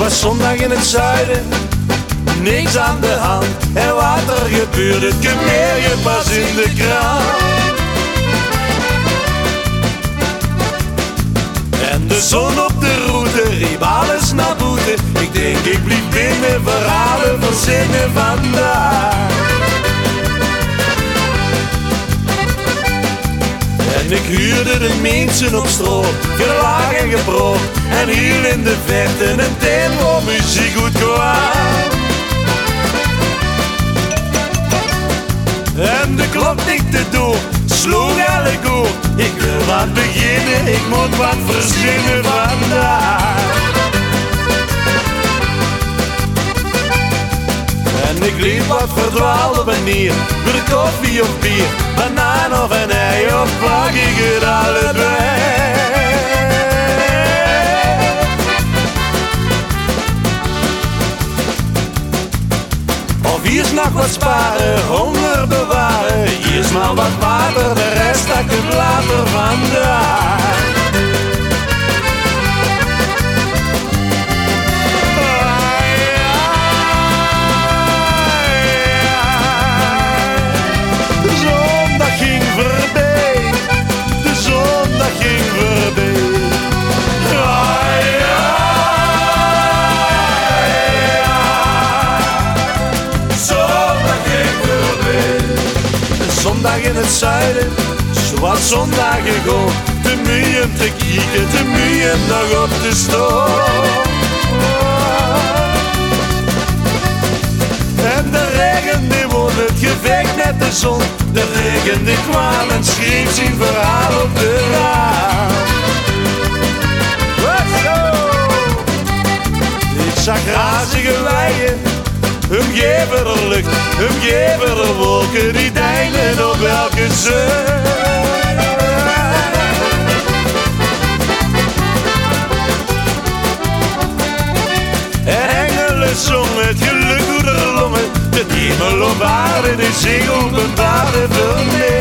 was zondag in het zuiden, niks aan de hand. En wat er gebeurde, het meer je pas in de krant. En de zon op de route riep alles naar boete. Ik denk ik blieb binnen, verhalen verzinnen vandaag. Ik huurde de mensen op stroom, gelaag en. En hier in de verte een tempo muziek goed kwam. En de klok tikte door, sloeg alle goed. Ik wil wat beginnen, ik moet wat verzinnen wat verdwaald op een nier, voor koffie of bier, banaan of een ei of pak ik het allebei. Of hier is nog wat sparen, honger bewaren. Hier is maar wat water, de rest dat ik in het zuiden, zondagen gewoon. Te moe om te kieken, te om nog op te staan. En de regen die won het gevecht met de zon. De regen die kwam en schreef zijn verhaal op de raam. Ik zag razige weien, omgeven door lucht, omgeven door wolken die deilen En engelen zongen het geluk door de longen. De hemel aarde, de zee openbaarde voor mij.